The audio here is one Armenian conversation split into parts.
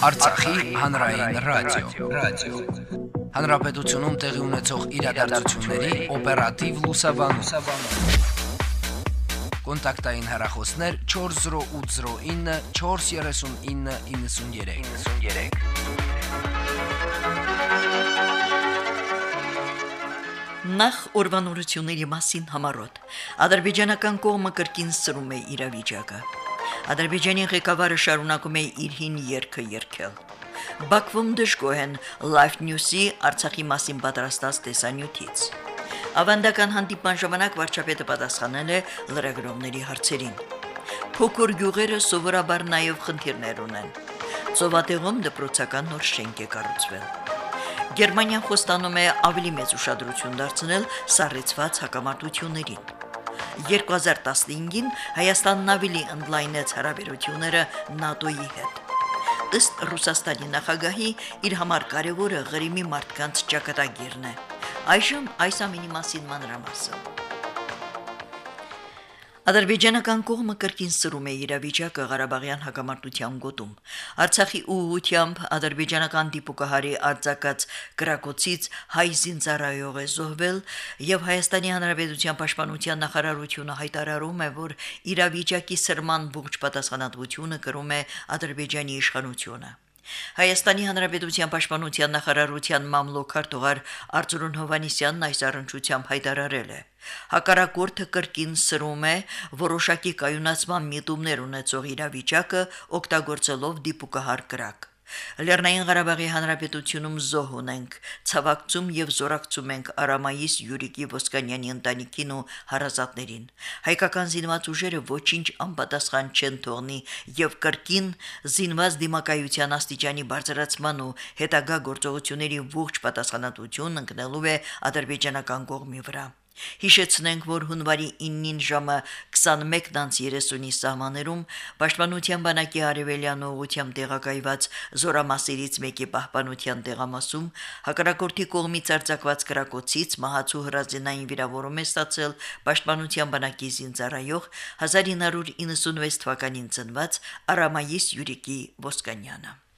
Արցախի հանրային ռադիո, ռադիո։ Հանրապետությունում տեղի ունեցող իրադարձությունների օպերատիվ լուսաբանում։ Կոնտակտային հեռախոսներ 40809 43993։ 93 Նախ ուրվանորությունների մասին համարոտ։ Ադրբեջանական կողմը կրկին սրում է իրավիճակը։ Ադրբեջանի ղեկավարը շարունակում է իր հին երգը երգել։ Բաքվում դժգոհ են Live News-ի Արցախի մասին պատրաստած տեսանյութից։ Ավանդական հանդիպման ժամանակ վարչապետը պատասխանել է լրագրողների հարցերին։ Փոքր գյուղերը սովորաբար նաև խնդիրներ ունեն։ Ծովատեղում դպրոցական նոր շենք է կառուցվել։ Գերմանիան խոստանում է ավելի մեծ ուշադրություն դարձնել սառեցված հակամարտություններին։ 2015-ին Հայաստանն ավելի ընդլայնեց հարաբերությունները ՆԱՏՕ-ի հետ։ Ըստ Ռուսաստանի նախագահի իր համար կարևորը Ղրիմի մարդկանց ճակատագիրն է։ Այժմ այս ամինի մասին մանրամասն։ Ադրբեջանական կողմը կրկին սրում է իրավիճակը Ղարաբաղյան հակամարտության գոտում։ Արցախի ուղությամբ ադրբեջանական դիպուկահարի արձակած գրակոցից հայ զինծառայող է զոհվել եւ Հայաստանի Հանրապետության պաշտպանության նախարարությունը հայտարարում է, որ իրավիճակի սրման ողջ պատասխանատվությունը կրում է Ադրբեջանի իշխանությունը։ Հայաստանի Հանրապետության Պաշտպանության նախարարության մամլոքարտուղար Արծրուն Հովանիսյանն այս առընչությամբ հայտարարել է. Հակառակորդը կրկին սրում է որոշակի կայունացման միտումներ ունեցող իրավիճակը օգտագործելով դիպուկահար կրակ։ Լեռնային Ղարաբաղի Հանրապետությունում զոհ ունենք, ցավակցում եւ զորակցում ենք Արամայիս Յուրիկի Ոսկանյանի ընտանիքին ու հարազատներին։ Հայկական զինված ուժերը ոչինչ անպատասխան չեն թողնի եւ կրկին զինված դիմակայության աստիճանի բարձրացման ու հետագա գործողությունների ողջ պատասխանատվություն ընկնելու է ադրբեջանական կողմի վրա։ Հիշեցնենք, որ հունվարի 9-ին ժամը 21:30-ի սահմաներում Պաշտպանության բանակի արևելյան ուղությամբ տեղակայված զորամասերից մեկի պահպանության տեղամասում հակառակորդի կողմից արձակված կրակոցից մահացու հրազենային վիրավորում է ստացել Պաշտպանության բանակի զինծառայող 1996 թվականին ծնված Արամայիս Յուրիկի Ոսկանյանը։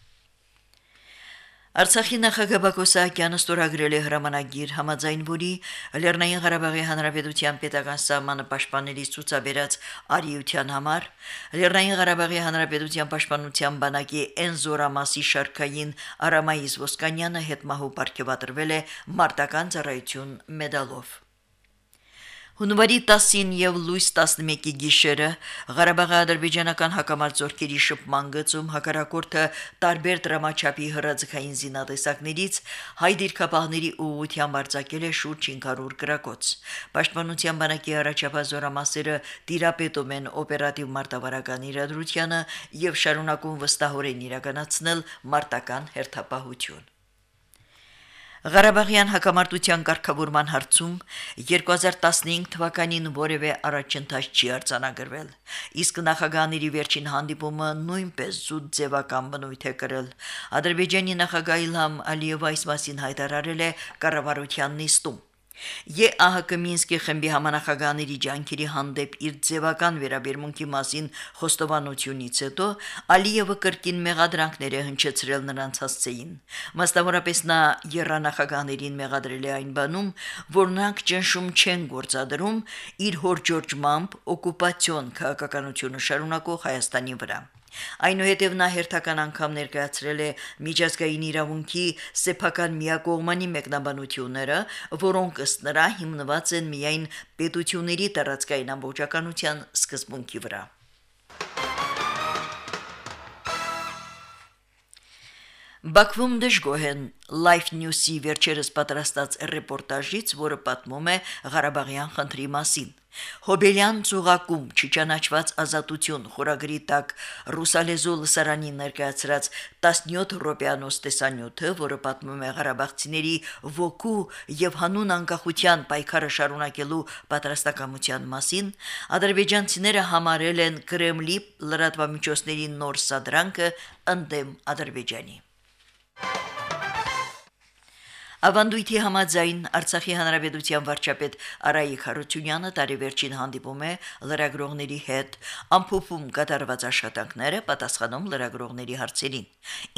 Արցախի նախագահ Բակո Սահակյանը ստորագրել է հրամանագիր համաձայն որի Լեռնային Ղարաբաղի Հանրապետության պետական սահմանը պաշտպանելիս ցուցաբերած արիության համար Լեռնային Ղարաբաղի Հանրապետության պաշտպանության բանակի Էնզորամասի շարքային Արամայիս Ոսկանյանը հետմահու ապարգևատրվել է մարտական ծառայություն մեդալով։ Հունվարի 10-ին եւ լույս 11-ի գիշերը Ղարաբաղի ադրբեջանական հակամարտությունների շփման գծում հակարակորթը տարբեր դրամաչափի հրաձգային զինատեսակներից հայ դիրքապահների ուղղությամբ արձակել է շուրջ 500 գրակոց։ Պաշտպանության բանակի առաջապազորամասերը դիրապետում են օպերատիվ մարտավարական իրադրությանը եւ շարունակում վստահորեն իրականացնել մարտական հերթապահություն։ Ղարաբաղյան հակամարտության կարգավորման հարցում 2015 թվականին որևէ առաջընթաց չի արձանագրվել, իսկ նախագահաների վերջին հանդիպումը նույնպես զուտ ձևական բնույթ է կրել։ Ադրբեջանի նախագահ Իլհամ Ալիևը այս մասին հայտարարել է կառավարության նիստում։ ԵԱՀԿ Մինսկի խմբի համանախագահաների ջանքերի հանդեպ իր ձևական վերաբերմունքի մասին խոստովանությունից հետո Ալիևը կրկին մեղադրանքներ է հնչեցրել նրանց հասցեին։ Մասնավորապես նա երանախագահաներին մեղադրել է այն բանում, որ նրանք ճնշում չեն գործադրում իր հորջորջմամբ օկուպացիոն քաղաքականությունը շարունակող Հայաստանի վրա։ Այնուհետև նա հերթական անգամ ներկայացրել է միջազգային իրավունքի սեփական միակողմանի մեկնաբանությունները, որոնք ըստ նրա հիմնված են միայն պետությունների տարածքային ամբողջականության սկզբունքի վրա։ Բաքվում դժգոհ են Life News-ի վերջերս պատրաստած ռեպորտաժից, որը պատմում է Ղարաբաղյան խնդրի մասին։ Հոբելյան ծուղակում չճանաչված ազատություն խորագրի տակ ռուսալեզու լսարանի ներկայացրած 17 ռոպեանոս տեսանյութը, որը պատմում է Ղարաբաղցիների ոգու եւ հանուն անկախության պայքարը շարունակելու պատրաստակամության մասին, ադրբեջանցիները համարել են Կրեմլի լրատվամիջոցների նոր սադրանքը ընդդեմ Ադրբեջանի։ Ավանդույթի համաձայն Արցախի հանրապետության վարչապետ Արայիկ Հարությունյանը տարեվերջին հանդիպում է լրագրողների հետ, ամփոփում կատարված աշխատանքները, պատասխանում լրագրողների հարցերին։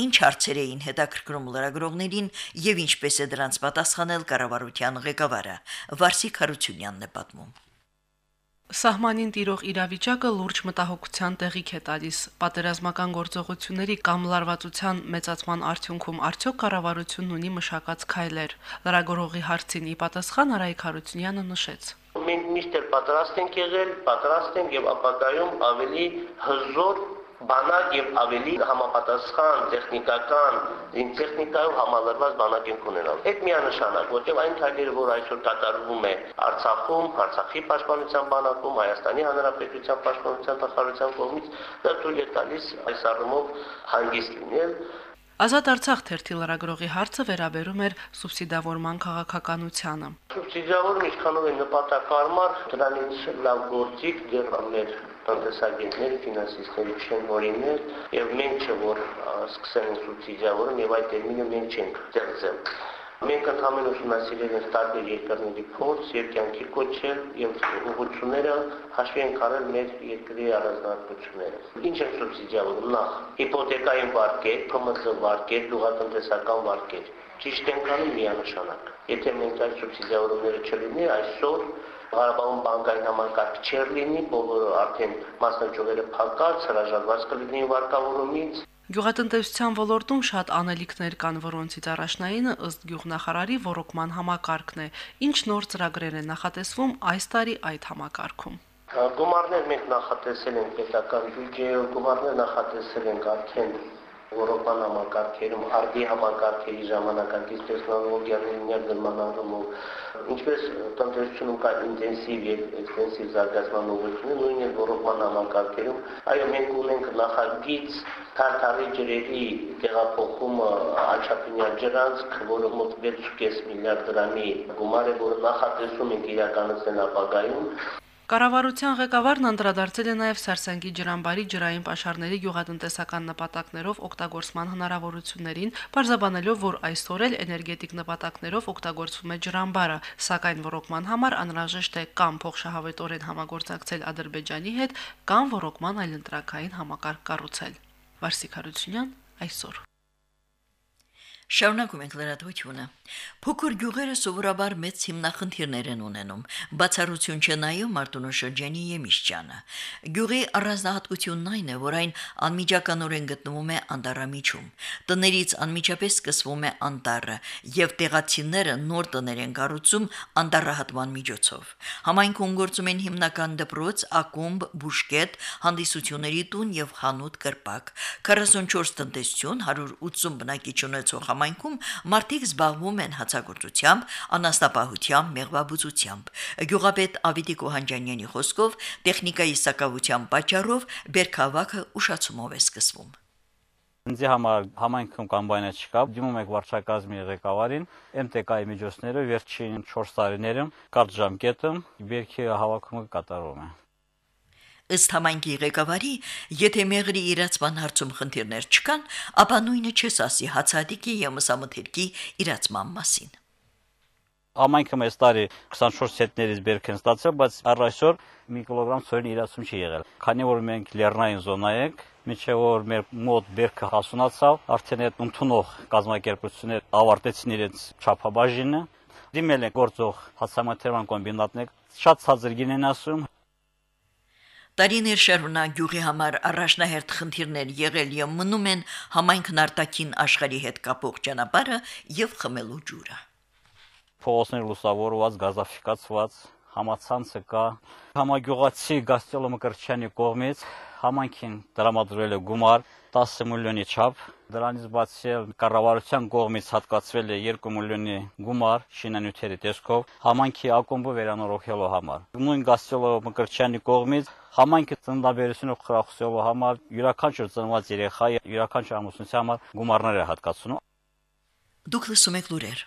Ինչ հարցեր էին հետաքրքրում լրագրողներին եւ ինչպես է դրանց պատասխանել կառավարության ղեկավարը։ Վարսիկ Հարությունյանն է պատմում։ Սահմանին տիրող իրավիճակը լուրջ մտահոգության տեղիք է տալիս։ Պատերազմական գործողությունների կամ լարվածության մեծացման արդյունքում արդյոք կառավարությունն ունի մշակած քայլեր։ Լրագրողի հարցին ի պատասխան Արայք Հարությունյանը նշեց. Մենք միշտ պատրաստ ենք եղել, պատրաստ ենք եւ ապագայում ավելի հզոր բանակ եւ ավելի համապատասխան տեխնիկական տեխնիկայով համալրված բանակ ենք ունենալ։ Այդ միանշանակ, որտեղ այն քայլերը, որ այսօր կատարվում է Արցախում, Արցախի պաշտպանության բանակում, Հայաստանի Հանրապետության պաշտպանության նախարարության կողմից, դա թույլ է տալիս այս առումով հանգիստ լինել Ազատ Արցախ թերթի լրագրողի հարցը վերաբերում էր սուբսիդավորման քաղաքականությանը։ Սուբսիդավորումը ինչքանով է նպատակարմար, դրանից լավ գործիք դեռ մեր տնտեսագետները, ֆինանսիստները չեն օրինել եւ մենք չէ որ սկսեն սուբսիդիավորում եւ այդ տերմինը մենք չենք ստեղծել։ Մենք ընդհանրապես ուսումնասիրել ենք տարբեր երկրների փորձ եւ կյանքի կոչել եւ ուղղությունները հաշվի ենք առել մեր երկրի առանձնահատկությունները։ Ինչ է սուբսիդիավորում նախ հիպոթեկային վարկեր, ՓՄԶ վարկեր, լուգատնտեսական վարկեր։ Ճիշտ ենք անում միանշանակ։ Եթե մենք այդ սուբսիդիավորումները չլինի, այսօր Ղարաբաղում բանկային համակարգ չեր լինի, բոլորը արդեն մասնաճյուղերը փակած, հրաժարված կլինեին վարկավորումից։ Գյուղատնտեսության ոլորտում շատ անելիքներ կան, որոնցից առաջնայինը ըստ գյուղնախարարի ռոռոկման համակարգն է։ Ինչ նոր ծրագրեր են նախատեսվում այս տարի այդ համակարգում։ Գումարներ մենք նախատեսել ենք պետական բյուջեով, գումարներ նախատեսել ենք արդեն ռոռոկման համակարգերում, արդի համակարգերի ժամանակակից տեխնոլոգիաների ներդրման առումով, ինչպես տնտեսությունում կա ինտենսիվ եւ էքստենսիվ զարգացման ուղղությունը, նույնիսկ ռոռոկման համակարգերում, այո, մենք ունենք նախագիծ Թարթարի ջրերի տեղափոխումը Աչափինյան ջրանցք, որը մոտ 6.5 միլիարդ դրամի գումար է, որը նախատեսում ենք իրականացնել ապագայում, Կառավարության ղեկավարն անդրադարձել է նաև Սարսանգի ջրամբարի ջրային պաշարների գյուղատնտեսական նպատակներով օգտագործման հնարավորություններին, բարձաբանելով, որ այսօր էլ էներգետիկ նպատակներով օգտագործվում է ջրամբարը, սակայն ռոռոկման համար անհրաժեշտ է կամ փոխշահավետորեն համագործակցել Ադրբեջանի հետ, կամ ռոռոկման այլընտրակային համակարգ կառուցել։ Վարսիկ Հարությունյան այսօր Շարունակում ենք լրատվությունը։ Փոքր գյուղերը սովորաբար մեծ հիմնախնդիրներ են ունենում։ Բացառություն չնայում Մարտունու շրջանի Եմիշճանը։ Գյուղի առանձնահատկությունն այն է, որ այն անմիջականորեն գտնվում է Անդարամիջում։ Տներից անմիջապես սկսվում է անտառը, եւ տեղացիները նոր տներ են կառուցում անտառահատման միջոցով։ Համայնքում գործում են հիմնական դպրոց, ակումբ, բուժկետ, հանդիսությունների տուն եւ խանութ կրպակ։ 44 տնտեսություն 180 բնակիչ ունեցող համայնքում մարդիկ զբաղվում են հացագործությամբ, անաստապահությամբ, մեղվաբուծությամբ։ Գյուղապետ Ավիտիկ Օհանջանյանի խոսքով տեխնիկայի սակավության պատճառով Բերքավակը ուշացումով է սկսվում։ Ինձ համար համայնքում կամբայնը չկա։ Դիմում եք վարչակազմի ղեկավարին, MTK-ի միջոցներով վերջին 4 տարիներում կարճ ժամկետում բերքի հավաքումը կատարվում է։ Ըստ համայնքի ղեկավարի, եթե մեղրի իրացման հարցում խնդիրներ չկան, ապա նույնը չես ասի հացադիկի եւ մսամթերքի իրացման մասին։ Համայնքը մեծ տարի 24 ցենտներից բերք են ստացել, բայց առ այսօր մի կիլոգրամ սոյին իրացում չի եղել։ Քանի որ մենք լեռնային զոնա ենք, միջև որ մեր մոտ բերքը հասունացավ, արդեն այդ ընդունող կազմակերպությունները ավարտեցին իրենց չափաբաժինը, դիմել են գործող հացամթերման կոմբինատներ, շատ ցածր գին են ասում, Տարիներ շարունակ գյուղի համար առաջնահերթ խնդիրներ եղել եւ մնում են համայնքն արտաքին աշխարհի հետ կապող ճանապարհը եւ խմելու ջուրը։ Փողոցներ լուսավորված, գազաֆիկացված, համացանցը կա։ Համագյուղացի Գաստելո Մկրտչյանի կողմից համանքին դրամադրվել է գումար 10 միլիոնի չափ Դրանից բացի կառավարության կողմից հատկացվել է 2 միլիոնի գումար շինանյութերի տեսքով համանքի ակումբը վերանորոգելու համար։ Նույն Գաստելո Մկրտչյանի կողմից համայնքը ծննդաբերությունը խրախուսելու համար յուրաքանչյուր ծնված երեխա յուրաքանչյուր ամուսնության համար գումարներ է հատկացնում։ Դուք լսում եք լուրեր։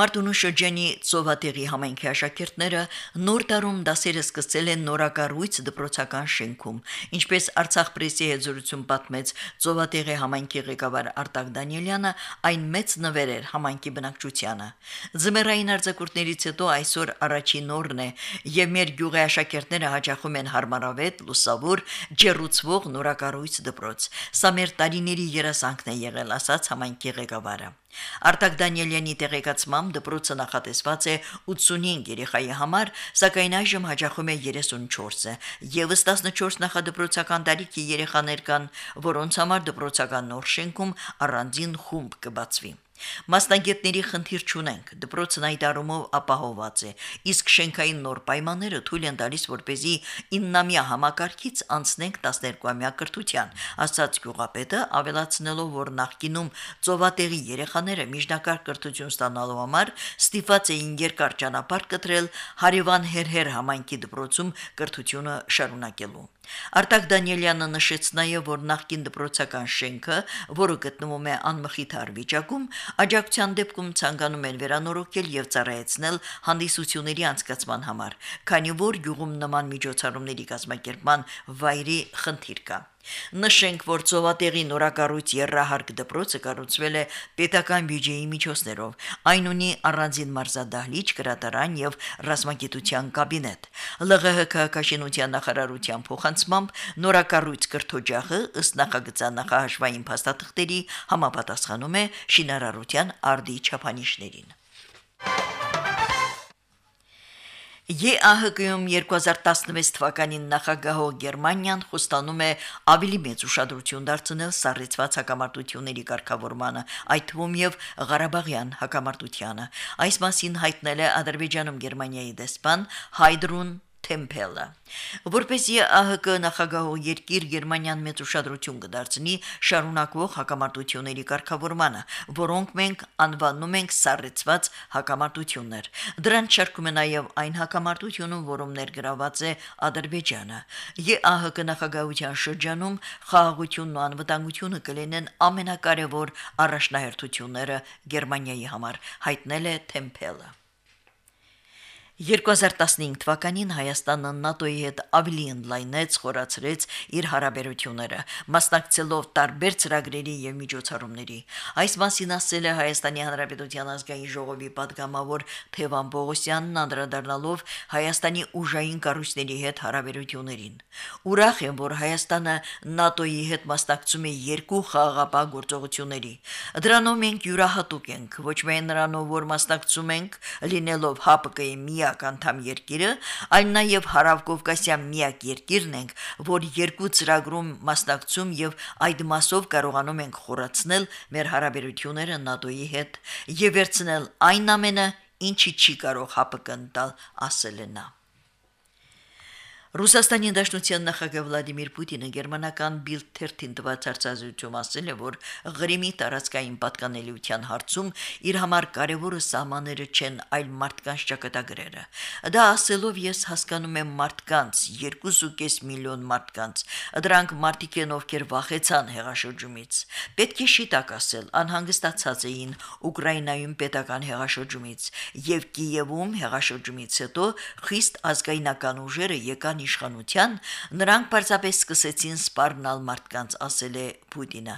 Մարտունու շրջանի Ծովատեղի համայնքի աշակերտները նոր տարում դասերը սկսել են նորակառույց դպրոցական շենքում, ինչպես Արցախ պրեսի հետ զրույցում պատմեց Ծովատեղի համայնքի ղեկավար Արտակ Դանիելյանը, այն մեծ նվեր էր համայնքի բնակչությանը։ Ձմեռային արձակուրդներից հետո այսօր առաջին օրն է, եւ մեր գյուղի աշակերտները հաճախում են հարմարավետ, լուսավոր, ջերուցվող նորակառույց դպրոց։ Սա մեր տարիների երազանքն է եղել, ասաց համայնքի ղեկավարը։ Արտակ Դանիելյանի տեղեկացմամբ դպրոցը նախատեսված է 85 երեխայի համար, սակայն այժմ հաջախում է 34-ը։ Եվս 14 նախադպրոցական տարիքի երեխաներ կան, որոնց համար դպրոցական նոր շենքում առանձին խումբ կբացվի։ Մասնագետների խնդիր չունենք, դպրոցն այդ առումով ապահոված է, իսկ շենքային նոր պայմանները թույլ են տալիս, որպեսզի 9-ամյա համակարգից անցնենք 12-ամյա կրթության, ասաց գյուղապետը, ավելացնելով, որ նախկինում ծովատեղի երեխաները միջնակարգ կրթություն ստանալու համար ստիպված էին երկար ճանապարհ կտրել Հարևան Հերհեր համայնքի դպրոցում կրթությունը շարունակելու։ Արտակ Դանիելյանը նշեց նաև, որ նախկին դպրոցական շենքը, որը գտնվում է անմխիթար վիճակում, աջակցության դեպքում ցանկանում են վերանորոգել եւ ծառայեցնել հանդիսությունների անցկացման համար, քանի որ գյուղում նման միջոցառումների կազմակերպման վայրի խնդիր կա։ Նշենք, որ ծովատեղի նորակառույց երրահարկ դպրոցը կառուցվել է պետական բյուջեի միջոցներով։ Այն ունի առանձին մարզադահլիճ, գրադարան եւ ռազմագիտության կաբինետ։ ԼՂՀ քաղաքաշինության նախարարության փոխանցմամբ նորակառույց կրթօջախը ըստ նախագծան նախահաշվային փաստաթղթերի համապատասխանում է շինարարության արդի չափանիշներին։ ԵԱՀԿ-ում 2016 թվականին նախագահող Գերմանիան խոստանում է ավելի մեծ ուշադրություն դարձնել սառեցված հակամարտությունների ղեկավարմանը, այդ թվում եւ Ղարաբաղյան հակամարտությանը։ Այս մասին հայտնել է Ադրբեջանում Գերմանիայի դեսպան Հայդրուն Թեմփելը։ Որպեսզի ԱՀԿ նախագահող երկիր Գերմանիան մեծ ուշադրություն կդարձնի շարունակվող հակամարտությունների կարգավորմանը, որոնք մենք անվանում ենք սառեցված հակամարտություններ։ Դրանց շարքում է նաև այն հակամարտությունը, որում ներգրաված է Ադրբեջանը։ ԵԱՀԿ նախագահության շրջանում խաղաղությունն ու անվտանգությունը կլինեն ամենակարևոր առաջնահերթությունները Գերմանիայի համար, հայտնել է Թեմփելը։ 2015 թվականին Հայաստանը ՆԱՏՕ-ի հետ ավելի ընդլայնեց, խորացրեց իր հարաբերությունները, մասնակցելով տարբեր ծրագրերի եւ միջոցառումների։ Այս մասին ասել է Հայաստանի Հանրապետության ազգային ժողովի падգամավոր Թևան Բողոսյանն անդրադառնալով Հայաստանի ուժային կառույցների հետ հարաբերություններին։ Ուրախ եմ, որ Հայաստանը ՆԱՏՕ-ի հետ մասնակցում է երկու խաղաղապահ գործողությունների։ Դրանով մենք յուրահատուկ ենք, ոչ միայն նրանով, որ մասնակցում ենք, լինելով ՀԱՊԿ-ի միակ միակ անդամ երկիրը, այլ նաև Հարավկովկասյան միակ երկիրն ենք, որ երկու ծրագրում մասնակցում եւ այդ մասով կարողանում ենք խորացնել մեր հարաբերությունները ՆԱՏՕ-ի հետ եւ վերցնել այն ամենը, ինչի չի կարող ՀԱՊԿ-ն տալ, ասել է նա. Ռուսաստանի Դաշնության նախագահ Վլադիմիր Պուտինը գերմանական Bild 13 տված հարցազրույցում ասել է, որ Ղրիմի տարածքային պատկանելիության հարցում իր համար կարևորը սահմանները չեն, այլ մարդկանց ճակատագրերը։ Դա ասելով ես հասկանում եմ մարդկանց, 2.5 միլիոն մարդկանց։ Դրանք մարդիկ են, ովքեր վախեցան հեղաշրջումից։ Պետք է շիտակ ասել, անհանգստացած էին Ուկրաինայում պետական հեղաշրջումից եւ Կիևում հեղաշրջումից հետո խիստ ազգայնական ուժերը եկան Ռուսաստան իշխանության, նրանք պարզապես սկսեցին սպառնալ մարդկանց, ասել է Պուտինը։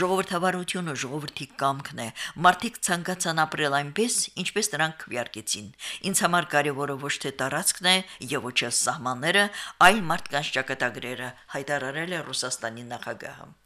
Ժողովրդավարությունը ժողովրդի կամքն է։ Մարդիկ ցանկացան ապրել այնպես, ինչպես նրանք քվյարկեցին։ Ինձ համար կարևորը ոչ թե տարածքն է եւ ոչ էլ սահմանները, այլ մարդկանց ճակատագրերը, հայտարարել է Ռուսաստանի նախագահը։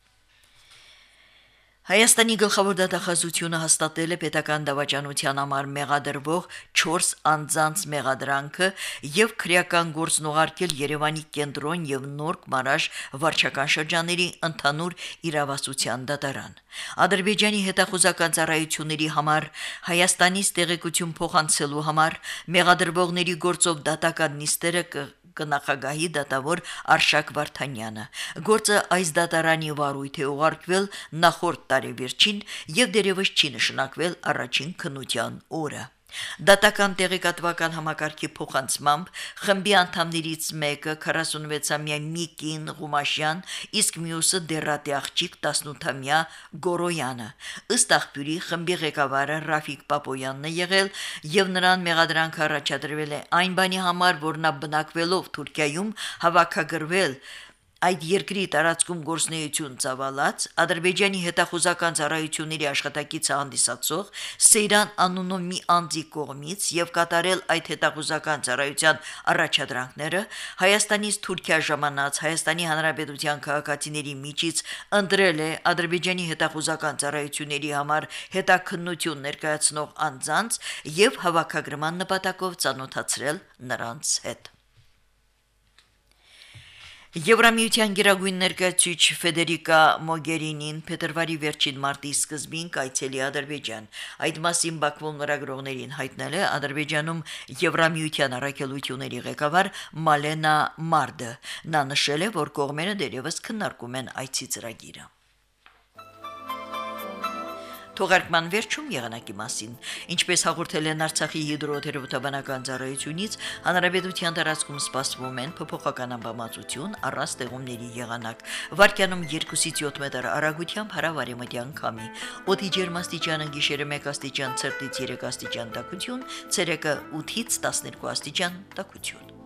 Հայաստանի գլխավոր դատախազությունը հաստատել է պետական դավաճանության համար մեղադրվող 4 անձանց մեղադրանքը եւ քրեական գործն ուղարկել Երևանի կենտրոն եւ Նորք Մարաշ վարչական շրջանների ընդհանուր իրավասության դատարան։ Ադրբեջանի հետախուզական ծառայությունների համար Հայաստանից տեղեկություն փոխանցելու համար մեղադրվողների գործով դատական նիստերը կնախագահի դատավոր Արշակ Վարդանյանը։ Գործը այս դատարանի վարույթ է ուղարկվել նախորդ տարեվերջին եւ դերևս չի նշանակվել առաջին քննության օրը։ Դատական տեղեկատվական համակարգի փոխանցմամբ խմբի անդամներից մեկը 46-ամյա Միկին Ղումաշյան, իսկ մյուսը դերատի աղջիկ 18-ամյա Գորոյանը։ Ըստ աղբյուրի խմբի ղեկավարը Ռաֆիկ Պապոյանն է եղել եւ նրան մեղադրանք առաջադրվել է այն բանի համար, որ նա բնակվելով Թուրքիայում հավաքագրվել այդ երկրի տարածքում գործնեություն ծավալած Ադրբեջանի հետախուզական ծառայությունների աշխատակիցը հանդիսացող Սեյրան անունով մի անձի կողմից եւ կատարել այդ հետախուզական ծառայության առաջադրանքները Հայաստանից Թուրքիա ժամանած Հայաստանի Հանրապետության քաղաքացիների միջից ընտրել է Ադրբեջանի հետախուզական ծառայությունների համար հետաքննություն ներկայացնող անձանց եւ հավաքագրման նպատակով ծանոթացրել նրանց հետ Եվրամիության գերագույն ներկայացուցիչ Ֆեդերիկա Մոգերինին փետրվարի վերջին մարտի սկզբին կայցելի Ադրբեջան։ Այդ մասին Բաքվում լրագրողներին հայտնել է Ադրբեջանում Եվրամիության առաքելությունների ղեկավար Մալենա Մարդը։ Նա նշել է, որ կողմերը դերևս քննարկում են այցի ծրագիրը։ Թողարկման վերջում եղանակի մասին։ Ինչպես հաղորդել են Արցախի հիդրոթերապևտաբանական ծառայությունից, հանրապետության տարածքում սպասվում են փոփոխական ամպամածություն, առանց ձեղումների եղանակ։ Վարկյանում 2-ից 7 մետր արագությամբ հարավարեմտյան քամի։ Օդի ջերմաստիճանը գիշերը 1 աստիճան, ցերտից 3 աստիճան տաքություն, ցերեկը 8-ից 12 աստիճան տաքություն։